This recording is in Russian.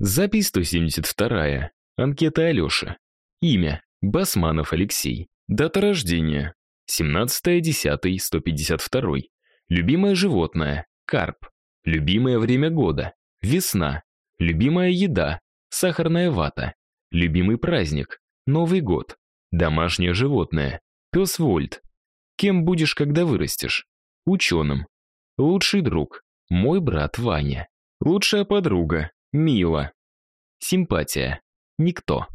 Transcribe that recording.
Запись 172. Анкета Алёша. Имя: Басманов Алексей. Дата рождения: 17.10.152. Любимое животное: карп. Любимое время года: весна. Любимая еда: сахарная вата. Любимый праздник: Новый год. Домашнее животное: пес Вольт. Кем будешь, когда вырастешь? Ученым. Лучший друг: мой брат Ваня. Лучшая подруга: Мила. Симпатия: никто.